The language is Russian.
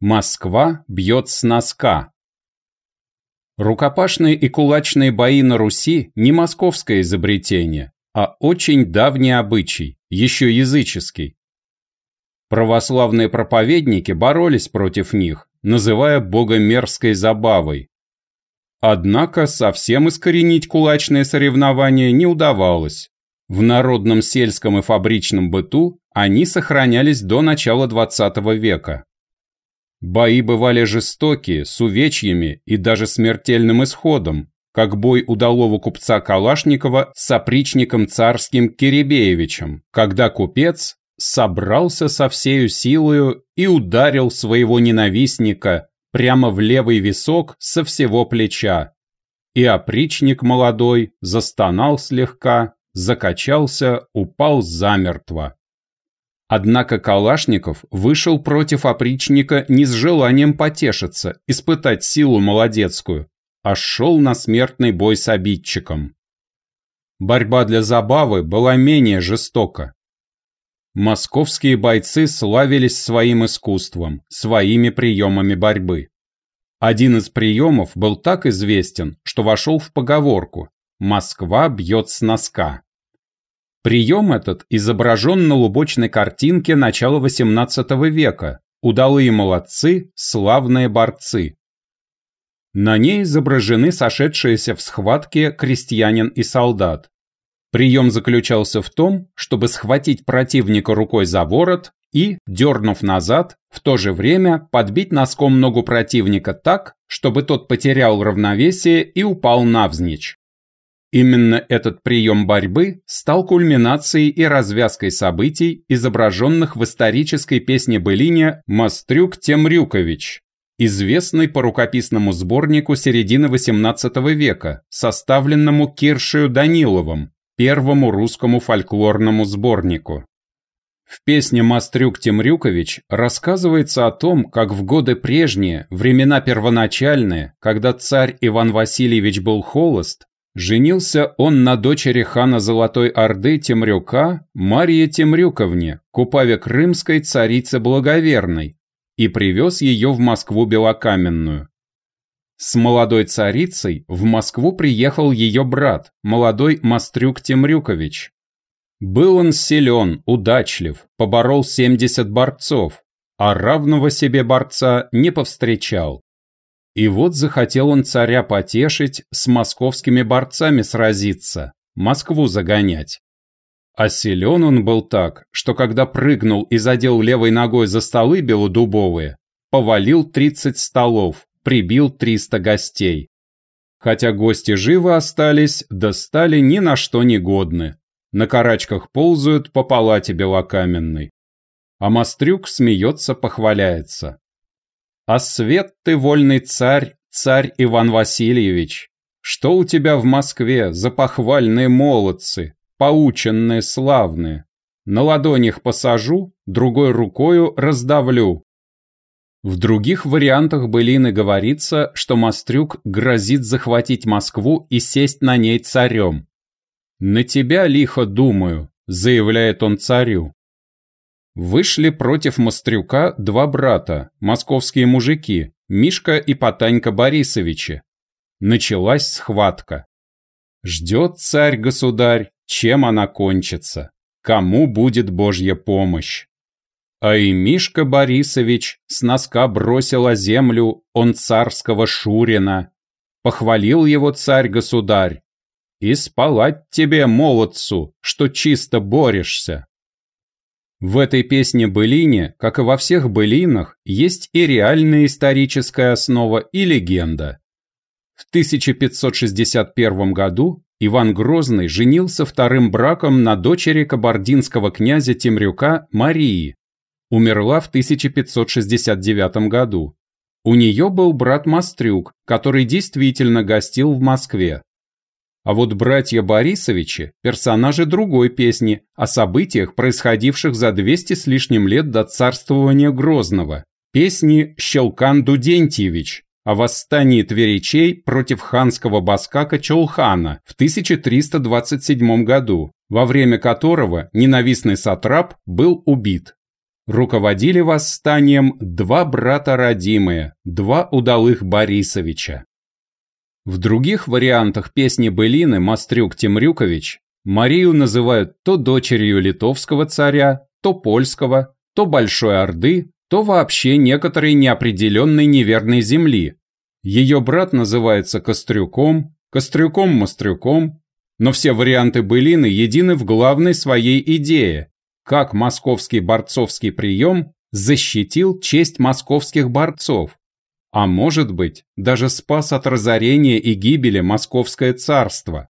Москва бьет с носка. Рукопашные и кулачные бои на Руси не московское изобретение, а очень давний обычай, еще языческий. Православные проповедники боролись против них, называя богомерзкой забавой. Однако совсем искоренить кулачные соревнования не удавалось. В народном сельском и фабричном быту они сохранялись до начала XX века. Бои бывали жестокие, с увечьями и даже смертельным исходом, как бой удалого купца Калашникова с опричником царским Киребеевичем, когда купец собрался со всею силою и ударил своего ненавистника прямо в левый висок со всего плеча. И опричник молодой застонал слегка, закачался, упал замертво. Однако Калашников вышел против опричника не с желанием потешиться, испытать силу молодецкую, а шел на смертный бой с обидчиком. Борьба для забавы была менее жестока. Московские бойцы славились своим искусством, своими приемами борьбы. Один из приемов был так известен, что вошел в поговорку «Москва бьет с носка». Прием этот изображен на лубочной картинке начала XVIII века «Удалые молодцы, славные борцы». На ней изображены сошедшиеся в схватке крестьянин и солдат. Прием заключался в том, чтобы схватить противника рукой за ворот и, дернув назад, в то же время подбить носком ногу противника так, чтобы тот потерял равновесие и упал навзничь. Именно этот прием борьбы стал кульминацией и развязкой событий, изображенных в исторической песне былине «Мастрюк Темрюкович», известной по рукописному сборнику середины XVIII века, составленному Киршею Даниловым, первому русскому фольклорному сборнику. В песне «Мастрюк Темрюкович» рассказывается о том, как в годы прежние, времена первоначальные, когда царь Иван Васильевич был холост, Женился он на дочери хана Золотой Орды Темрюка Марье Темрюковне, купаве крымской царице Благоверной, и привез ее в Москву Белокаменную. С молодой царицей в Москву приехал ее брат, молодой Мастрюк Темрюкович. Был он силен, удачлив, поборол 70 борцов, а равного себе борца не повстречал. И вот захотел он царя потешить, с московскими борцами сразиться, Москву загонять. А силен он был так, что когда прыгнул и задел левой ногой за столы белодубовые, повалил 30 столов, прибил 300 гостей. Хотя гости живы остались, да стали ни на что не годны. На карачках ползают по палате белокаменной. А Мастрюк смеется, похваляется. А свет ты, вольный царь, царь Иван Васильевич, что у тебя в Москве за похвальные молодцы, поученные славные? На ладонях посажу, другой рукою раздавлю. В других вариантах былины говорится, что Мастрюк грозит захватить Москву и сесть на ней царем. «На тебя лихо думаю», — заявляет он царю. Вышли против Мострюка два брата, московские мужики, Мишка и Потанька Борисовичи. Началась схватка. Ждет царь-государь, чем она кончится, кому будет Божья помощь. А и Мишка Борисович с носка бросил о землю он царского Шурина. Похвалил его царь-государь. И спалать тебе, молодцу, что чисто борешься. В этой песне-былине, как и во всех былинах, есть и реальная историческая основа, и легенда. В 1561 году Иван Грозный женился вторым браком на дочери кабардинского князя Темрюка Марии. Умерла в 1569 году. У нее был брат Мастрюк, который действительно гостил в Москве. А вот братья Борисовичи – персонажи другой песни о событиях, происходивших за 200 с лишним лет до царствования Грозного. Песни «Щелкан Дудентьевич» о восстании тверичей против ханского баскака Чолхана в 1327 году, во время которого ненавистный сатрап был убит. руководили восстанием два брата родимые, два удалых Борисовича. В других вариантах песни былины Мастрюк-Темрюкович Марию называют то дочерью литовского царя, то польского, то Большой Орды, то вообще некоторой неопределенной неверной земли. Ее брат называется Кострюком, Кострюком-Мастрюком, но все варианты былины едины в главной своей идее, как московский борцовский прием защитил честь московских борцов, а может быть, даже спас от разорения и гибели московское царство.